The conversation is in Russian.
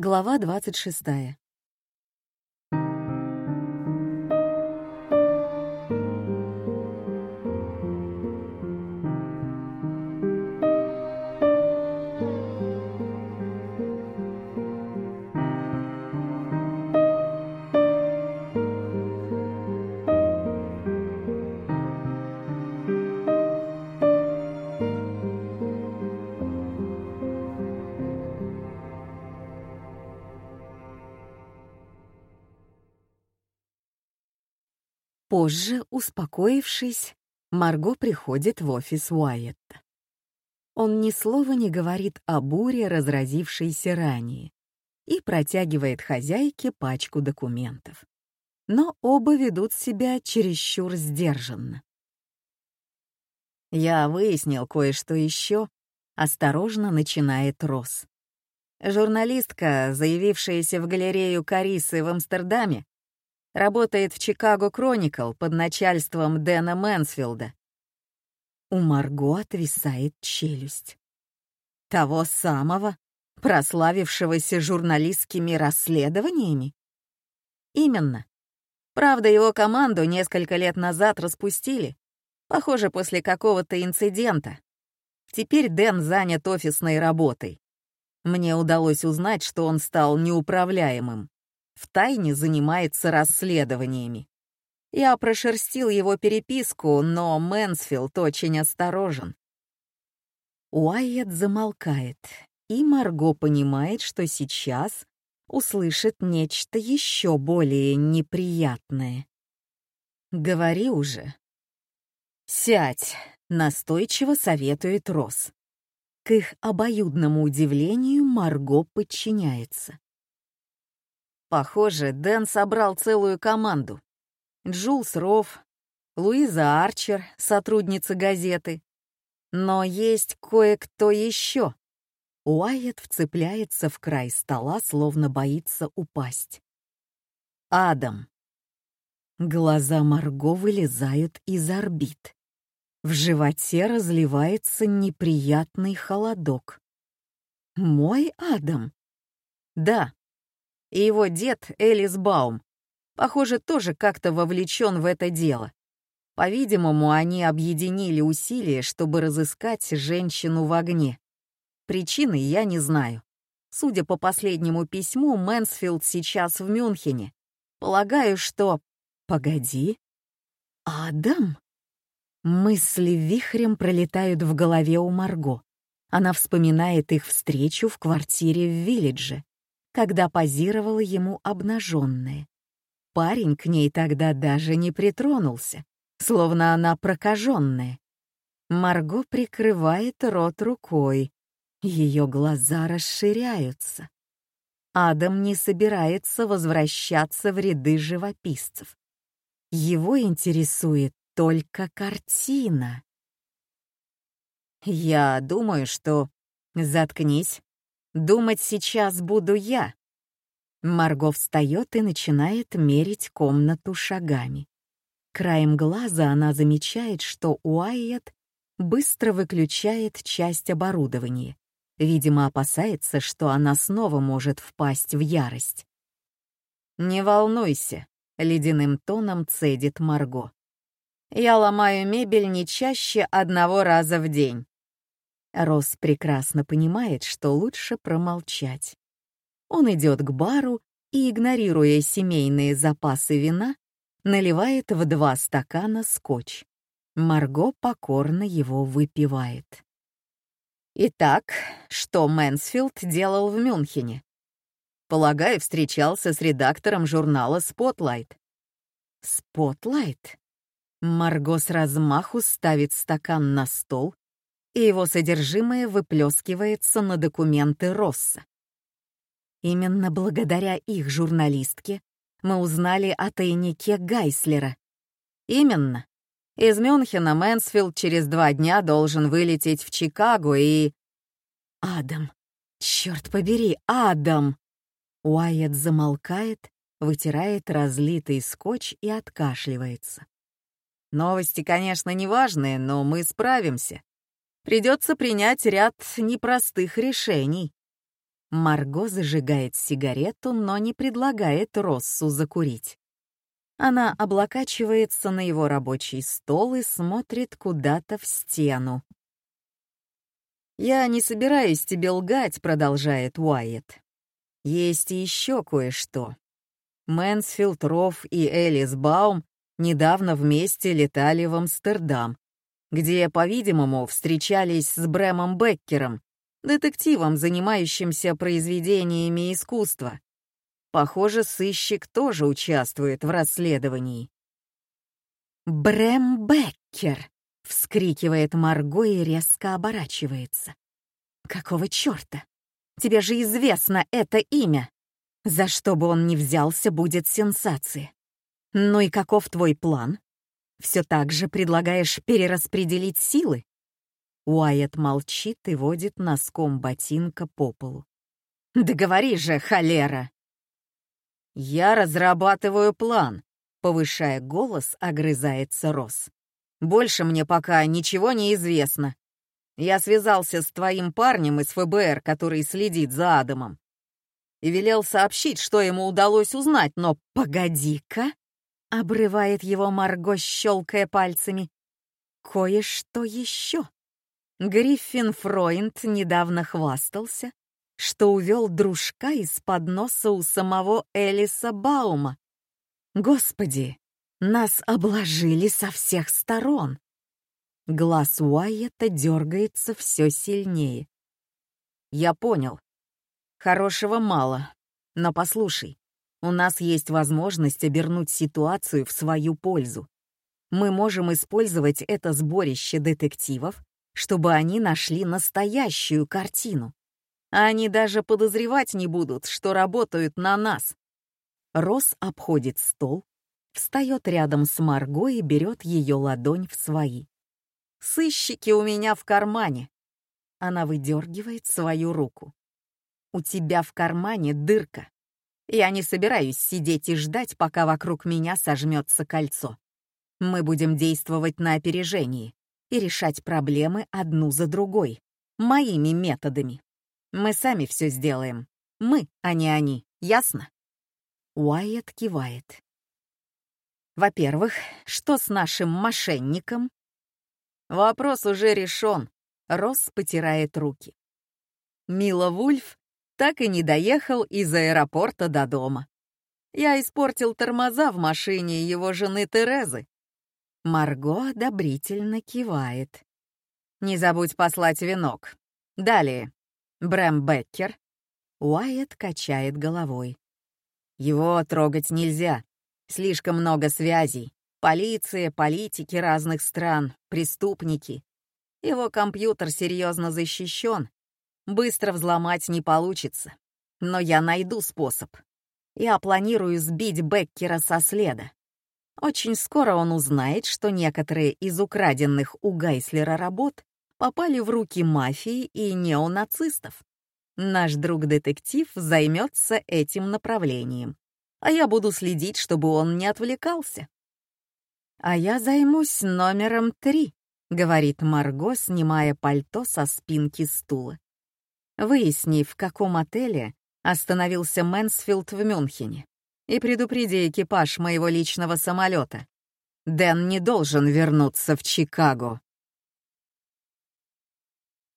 Глава 26. Позже, успокоившись, Марго приходит в офис Уайетта. Он ни слова не говорит о буре, разразившейся ранее, и протягивает хозяйке пачку документов. Но оба ведут себя чересчур сдержанно. «Я выяснил кое-что еще», — осторожно начинает Росс. Журналистка, заявившаяся в галерею Карисы в Амстердаме, Работает в Чикаго Кроникл под начальством Дэна Мэнсфилда. У Марго отвисает челюсть. Того самого, прославившегося журналистскими расследованиями? Именно. Правда, его команду несколько лет назад распустили, похоже, после какого-то инцидента. Теперь Дэн занят офисной работой. Мне удалось узнать, что он стал неуправляемым втайне занимается расследованиями. Я прошерстил его переписку, но Мэнсфилд очень осторожен. Уайет замолкает, и Марго понимает, что сейчас услышит нечто еще более неприятное. «Говори уже». «Сядь», — настойчиво советует Рос. К их обоюдному удивлению Марго подчиняется. Похоже, Дэн собрал целую команду. Джулс Рофф, Луиза Арчер, сотрудница газеты. Но есть кое-кто еще. Уайет вцепляется в край стола, словно боится упасть. Адам. Глаза Марго вылезают из орбит. В животе разливается неприятный холодок. «Мой Адам?» «Да», и его дед Элис Баум, похоже, тоже как-то вовлечен в это дело. По-видимому, они объединили усилия, чтобы разыскать женщину в огне. Причины я не знаю. Судя по последнему письму, Мэнсфилд сейчас в Мюнхене. Полагаю, что... Погоди. Адам? Мысли вихрем пролетают в голове у Марго. Она вспоминает их встречу в квартире в Виллидже когда позировала ему обнаженная. Парень к ней тогда даже не притронулся, словно она прокаженная. Марго прикрывает рот рукой. Ее глаза расширяются. Адам не собирается возвращаться в ряды живописцев. Его интересует только картина. «Я думаю, что...» «Заткнись», Думать сейчас буду я. Марго встает и начинает мерить комнату шагами. Краем глаза она замечает, что Уайет быстро выключает часть оборудования. Видимо, опасается, что она снова может впасть в ярость. «Не волнуйся», — ледяным тоном цедит Марго. «Я ломаю мебель не чаще одного раза в день. Росс прекрасно понимает, что лучше промолчать. Он идет к бару и, игнорируя семейные запасы вина, наливает в два стакана скотч. Марго покорно его выпивает. Итак, что Мэнсфилд делал в Мюнхене? Полагаю, встречался с редактором журнала «Спотлайт». «Spotlight»? Марго с размаху ставит стакан на стол и его содержимое выплескивается на документы Росса. Именно благодаря их журналистке мы узнали о тайнике Гайслера. Именно. Из Мюнхена Мэнсфилд через два дня должен вылететь в Чикаго и... Адам. Черт побери, Адам! Уайет замолкает, вытирает разлитый скотч и откашливается. Новости, конечно, неважные, но мы справимся придется принять ряд непростых решений. Марго зажигает сигарету, но не предлагает Россу закурить. Она облокачивается на его рабочий стол и смотрит куда-то в стену. «Я не собираюсь тебе лгать», — продолжает Уайет. «Есть еще кое-что. Мэнсфилд Рофф и Элис Баум недавно вместе летали в Амстердам, где, по-видимому, встречались с Брэмом Беккером, детективом, занимающимся произведениями искусства. Похоже, сыщик тоже участвует в расследовании. «Брэм Беккер!» — вскрикивает Марго и резко оборачивается. «Какого черта? Тебе же известно это имя! За что бы он ни взялся, будет сенсация. Ну и каков твой план? Все так же предлагаешь перераспределить силы?» Уайт молчит и водит носком ботинка по полу. «Да говори же, холера!» «Я разрабатываю план», — повышая голос, огрызается Рос. «Больше мне пока ничего не известно. Я связался с твоим парнем из ФБР, который следит за Адамом, и велел сообщить, что ему удалось узнать, но погоди-ка!» — обрывает его Марго, щелкая пальцами. «Кое-что еще». Гриффин Фройнд недавно хвастался, что увел дружка из-под носа у самого Элиса Баума. Господи, нас обложили со всех сторон. Глаз Уайета дергается все сильнее. Я понял. Хорошего мало. Но послушай, у нас есть возможность обернуть ситуацию в свою пользу. Мы можем использовать это сборище детективов чтобы они нашли настоящую картину. Они даже подозревать не будут, что работают на нас. Рос обходит стол, встает рядом с Марго и берет ее ладонь в свои. «Сыщики у меня в кармане». Она выдергивает свою руку. «У тебя в кармане дырка. Я не собираюсь сидеть и ждать, пока вокруг меня сожмется кольцо. Мы будем действовать на опережении и решать проблемы одну за другой, моими методами. Мы сами все сделаем. Мы, а не они, ясно? Уайет кивает. Во-первых, что с нашим мошенником? Вопрос уже решен. Росс потирает руки. Мила Вульф так и не доехал из аэропорта до дома. Я испортил тормоза в машине его жены Терезы, Марго одобрительно кивает. «Не забудь послать венок. Далее. Брэм Беккер». Уайт качает головой. «Его трогать нельзя. Слишком много связей. Полиция, политики разных стран, преступники. Его компьютер серьезно защищен. Быстро взломать не получится. Но я найду способ. Я планирую сбить Беккера со следа. Очень скоро он узнает, что некоторые из украденных у Гайслера работ попали в руки мафии и неонацистов. Наш друг-детектив займется этим направлением, а я буду следить, чтобы он не отвлекался. «А я займусь номером три», — говорит Марго, снимая пальто со спинки стула. Выясни, в каком отеле остановился Мэнсфилд в Мюнхене и предупреди экипаж моего личного самолета. Дэн не должен вернуться в Чикаго.